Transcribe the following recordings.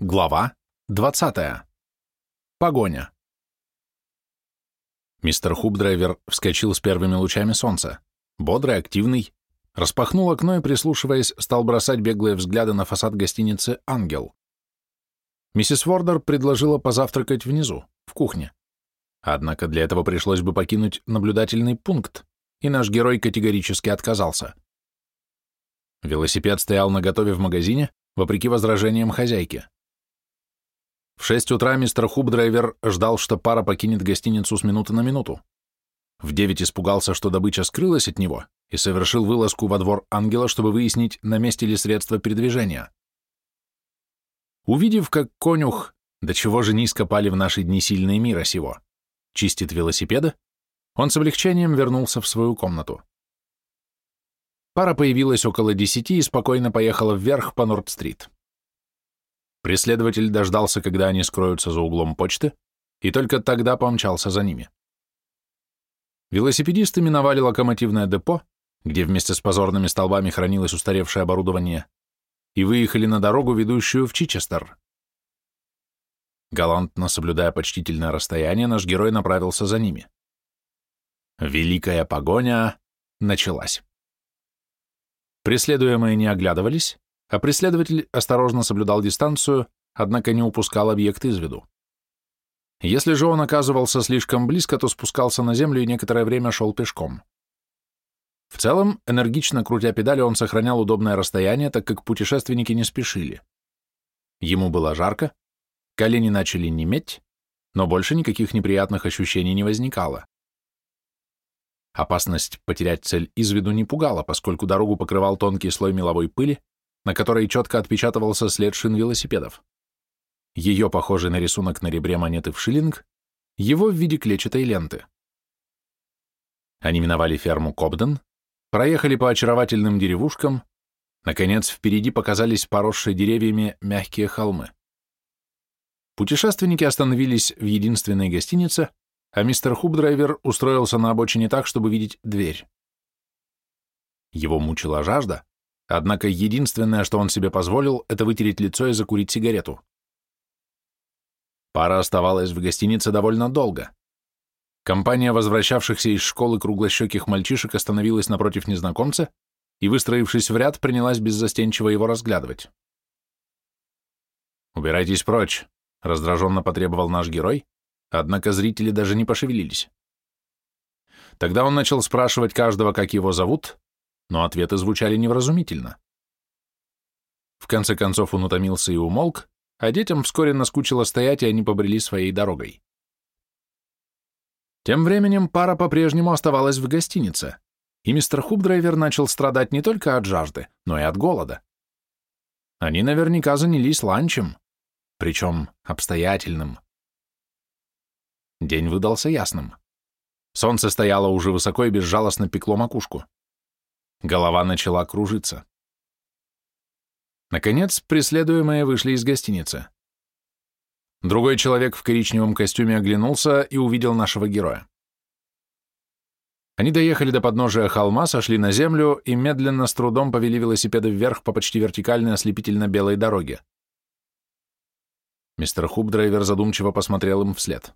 Глава 20. Погоня. Мистер Хубдрайвер вскочил с первыми лучами солнца, бодрый, активный, распахнул окно и, прислушиваясь, стал бросать беглые взгляды на фасад гостиницы «Ангел». Миссис Вордер предложила позавтракать внизу, в кухне. Однако для этого пришлось бы покинуть наблюдательный пункт, и наш герой категорически отказался. Велосипед стоял наготове в магазине, вопреки возражениям хозяйки. В шесть утра мистер Хубдрайвер ждал, что пара покинет гостиницу с минуты на минуту. В девять испугался, что добыча скрылась от него, и совершил вылазку во двор ангела, чтобы выяснить, на месте ли средства передвижения. Увидев, как конюх, до чего же низко пали в наши дни сильные мира сего, чистит велосипеда, он с облегчением вернулся в свою комнату. Пара появилась около десяти и спокойно поехала вверх по Норд-стрит. Преследователь дождался, когда они скроются за углом почты, и только тогда помчался за ними. Велосипедисты миновали локомотивное депо, где вместе с позорными столбами хранилось устаревшее оборудование, и выехали на дорогу, ведущую в Чичестер. Галантно соблюдая почтительное расстояние, наш герой направился за ними. Великая погоня началась. Преследуемые не оглядывались, а преследователь осторожно соблюдал дистанцию, однако не упускал объект из виду. Если же он оказывался слишком близко, то спускался на землю и некоторое время шел пешком. В целом, энергично крутя педали, он сохранял удобное расстояние, так как путешественники не спешили. Ему было жарко, колени начали неметь, но больше никаких неприятных ощущений не возникало. Опасность потерять цель из виду не пугала, поскольку дорогу покрывал тонкий слой меловой пыли, на которой четко отпечатывался след шин велосипедов. Ее похожий на рисунок на ребре монеты в шиллинг, его в виде клетчатой ленты. Они миновали ферму Кобден, проехали по очаровательным деревушкам, наконец впереди показались поросшие деревьями мягкие холмы. Путешественники остановились в единственной гостинице, а мистер Хубдрайвер устроился на обочине так, чтобы видеть дверь. Его мучила жажда, Однако единственное, что он себе позволил, это вытереть лицо и закурить сигарету. Пара оставалась в гостинице довольно долго. Компания возвращавшихся из школы круглощеких мальчишек остановилась напротив незнакомца и, выстроившись в ряд, принялась беззастенчиво его разглядывать. «Убирайтесь прочь», — раздраженно потребовал наш герой, однако зрители даже не пошевелились. Тогда он начал спрашивать каждого, как его зовут, но ответы звучали невразумительно. В конце концов он утомился и умолк, а детям вскоре наскучило стоять, и они побрели своей дорогой. Тем временем пара по-прежнему оставалась в гостинице, и мистер Хубдрайвер начал страдать не только от жажды, но и от голода. Они наверняка занялись ланчем, причем обстоятельным. День выдался ясным. Солнце стояло уже высоко и безжалостно пекло макушку. Голова начала кружиться. Наконец, преследуемые вышли из гостиницы. Другой человек в коричневом костюме оглянулся и увидел нашего героя. Они доехали до подножия холма, сошли на землю и медленно с трудом повели велосипеды вверх по почти вертикальной ослепительно-белой дороге. Мистер Хубдрайвер задумчиво посмотрел им вслед.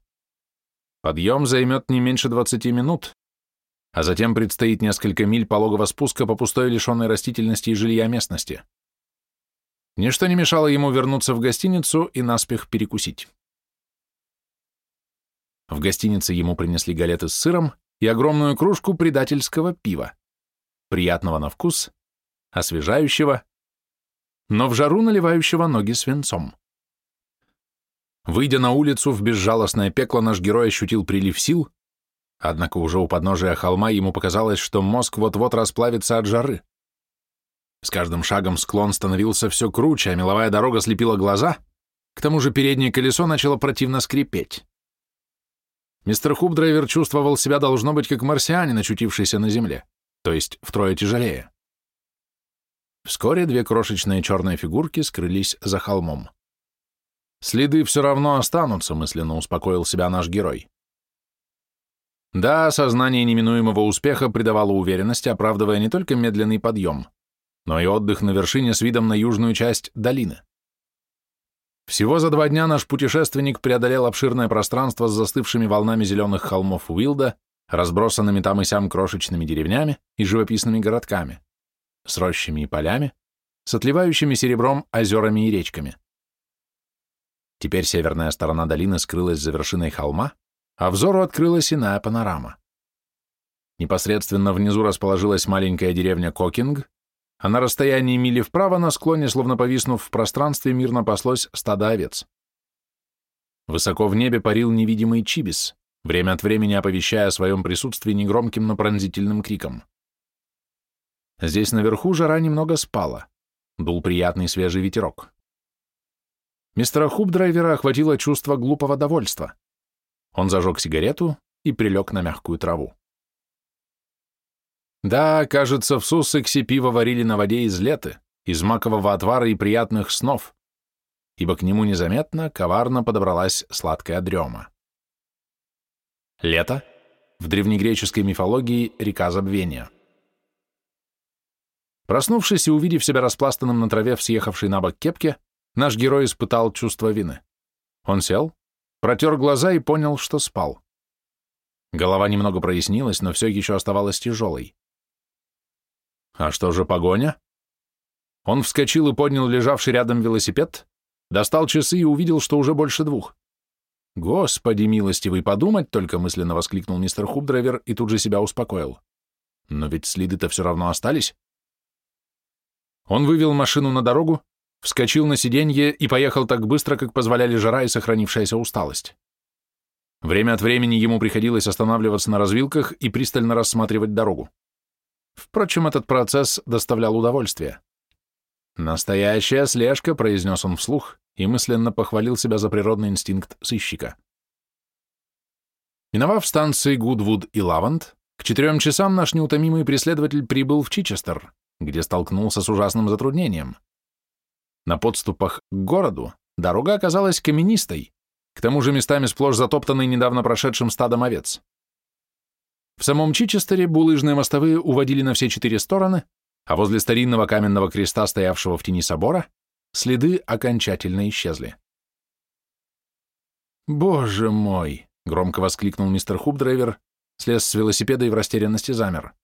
Подъем займет не меньше 20 минут, а затем предстоит несколько миль пологого спуска по пустой лишенной растительности и жилья местности. Ничто не мешало ему вернуться в гостиницу и наспех перекусить. В гостинице ему принесли галеты с сыром и огромную кружку предательского пива, приятного на вкус, освежающего, но в жару наливающего ноги свинцом. Выйдя на улицу в безжалостное пекло, наш герой ощутил прилив сил, Однако уже у подножия холма ему показалось, что мозг вот-вот расплавится от жары. С каждым шагом склон становился все круче, а меловая дорога слепила глаза, к тому же переднее колесо начало противно скрипеть. Мистер Хубдрайвер чувствовал себя, должно быть, как марсианин, очутившийся на земле, то есть втрое тяжелее. Вскоре две крошечные черные фигурки скрылись за холмом. «Следы все равно останутся», — мысленно успокоил себя наш герой. Да, сознание неминуемого успеха придавало уверенности, оправдывая не только медленный подъем, но и отдых на вершине с видом на южную часть долины. Всего за два дня наш путешественник преодолел обширное пространство с застывшими волнами зеленых холмов Уилда, разбросанными там и сям крошечными деревнями и живописными городками, с рощами и полями, с отливающими серебром озерами и речками. Теперь северная сторона долины скрылась за вершиной холма, а взору открылась иная панорама. Непосредственно внизу расположилась маленькая деревня Кокинг, а на расстоянии мили вправо на склоне, словно повиснув в пространстве, мирно паслось стадо овец. Высоко в небе парил невидимый чибис, время от времени оповещая о своем присутствии негромким, но пронзительным криком. Здесь наверху жара немного спала, дул приятный свежий ветерок. Мистера Хубдрайвера охватило чувство глупого довольства. Он зажег сигарету и прилег на мягкую траву. Да, кажется, в Суссексе пиво варили на воде из леты, из макового отвара и приятных снов, ибо к нему незаметно, коварно подобралась сладкая дрема. Лето — в древнегреческой мифологии река забвения. Проснувшись и увидев себя распластанным на траве в съехавшей на бок кепке, наш герой испытал чувство вины. Он сел, протер глаза и понял, что спал. Голова немного прояснилась, но все еще оставалась тяжелой. А что же погоня? Он вскочил и поднял лежавший рядом велосипед, достал часы и увидел, что уже больше двух. «Господи милостивый, подумать только!» — мысленно воскликнул мистер Хубдрайвер и тут же себя успокоил. «Но ведь следы-то все равно остались». Он вывел машину на дорогу, вскочил на сиденье и поехал так быстро, как позволяли жара и сохранившаяся усталость. Время от времени ему приходилось останавливаться на развилках и пристально рассматривать дорогу. Впрочем, этот процесс доставлял удовольствие. «Настоящая слежка», — произнес он вслух и мысленно похвалил себя за природный инстинкт сыщика. Миновав станции Гудвуд и Лавант, к четырем часам наш неутомимый преследователь прибыл в Чичестер, где столкнулся с ужасным затруднением. На подступах к городу дорога оказалась каменистой, к тому же местами сплошь затоптанной недавно прошедшим стадом овец. В самом Чичестере булыжные мостовые уводили на все четыре стороны, а возле старинного каменного креста, стоявшего в тени собора, следы окончательно исчезли. «Боже мой!» — громко воскликнул мистер Хубдрайвер, слез с велосипеда и в растерянности замер.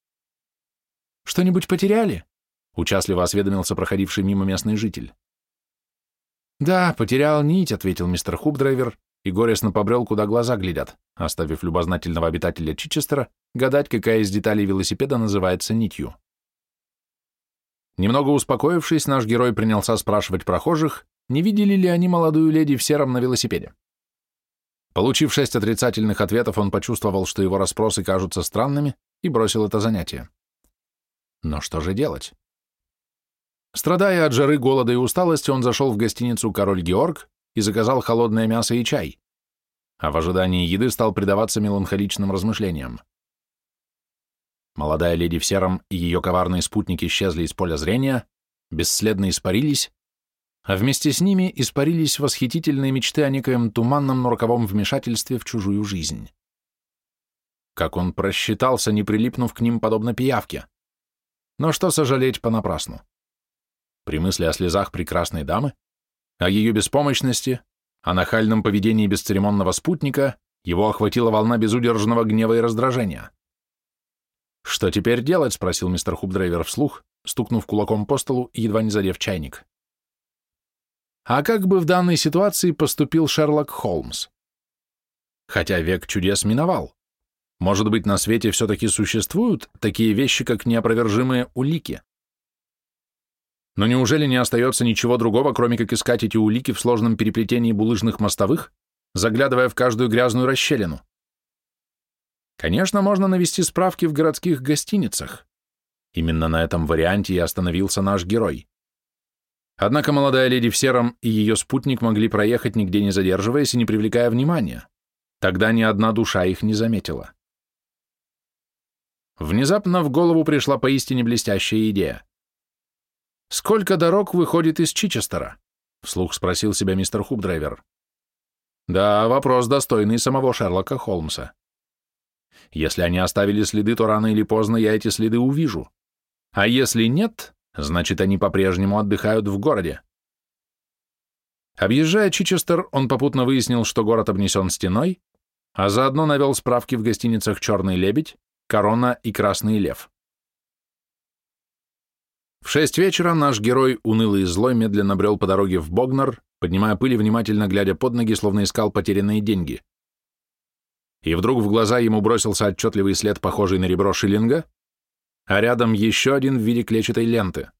«Что-нибудь потеряли?» — участливо осведомился проходивший мимо местный житель. «Да, потерял нить», — ответил мистер Хубдрайвер и горестно побрел, куда глаза глядят, оставив любознательного обитателя Чичестера гадать, какая из деталей велосипеда называется нитью. Немного успокоившись, наш герой принялся спрашивать прохожих, не видели ли они молодую леди в сером на велосипеде. Получив шесть отрицательных ответов, он почувствовал, что его расспросы кажутся странными, и бросил это занятие. Но что же делать? Страдая от жары, голода и усталости, он зашел в гостиницу «Король Георг», и заказал холодное мясо и чай, а в ожидании еды стал предаваться меланхоличным размышлениям. Молодая леди в сером и ее коварные спутники исчезли из поля зрения, бесследно испарились, а вместе с ними испарились восхитительные мечты о некоем туманном, но роковом вмешательстве в чужую жизнь. Как он просчитался, не прилипнув к ним подобно пиявке. Но что сожалеть понапрасну? При мысли о слезах прекрасной дамы о ее беспомощности, о нахальном поведении бесцеремонного спутника, его охватила волна безудержного гнева и раздражения. «Что теперь делать?» — спросил мистер Хубдрайвер вслух, стукнув кулаком по столу едва не задев чайник. А как бы в данной ситуации поступил Шерлок Холмс? Хотя век чудес миновал. Может быть, на свете все-таки существуют такие вещи, как неопровержимые улики? Но неужели не остается ничего другого, кроме как искать эти улики в сложном переплетении булыжных мостовых, заглядывая в каждую грязную расщелину? Конечно, можно навести справки в городских гостиницах. Именно на этом варианте и остановился наш герой. Однако молодая леди в сером и ее спутник могли проехать, нигде не задерживаясь и не привлекая внимания. Тогда ни одна душа их не заметила. Внезапно в голову пришла поистине блестящая идея. «Сколько дорог выходит из Чичестера?» — вслух спросил себя мистер Хубдрайвер. «Да, вопрос достойный самого Шерлока Холмса. Если они оставили следы, то рано или поздно я эти следы увижу. А если нет, значит, они по-прежнему отдыхают в городе. Объезжая Чичестер, он попутно выяснил, что город обнесен стеной, а заодно навел справки в гостиницах «Черный лебедь», «Корона» и «Красный лев». В шесть вечера наш герой, унылый и злой, медленно брел по дороге в Богнар, поднимая пыль и внимательно глядя под ноги, словно искал потерянные деньги. И вдруг в глаза ему бросился отчетливый след, похожий на ребро шиллинга, а рядом еще один в виде клетчатой ленты.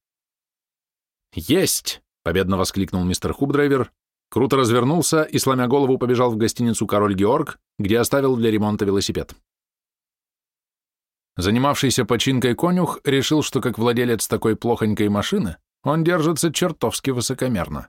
«Есть!» — победно воскликнул мистер Хубдрайвер, круто развернулся и, сломя голову, побежал в гостиницу «Король Георг», где оставил для ремонта велосипед. Занимавшийся починкой конюх решил, что как владелец такой плохонькой машины он держится чертовски высокомерно.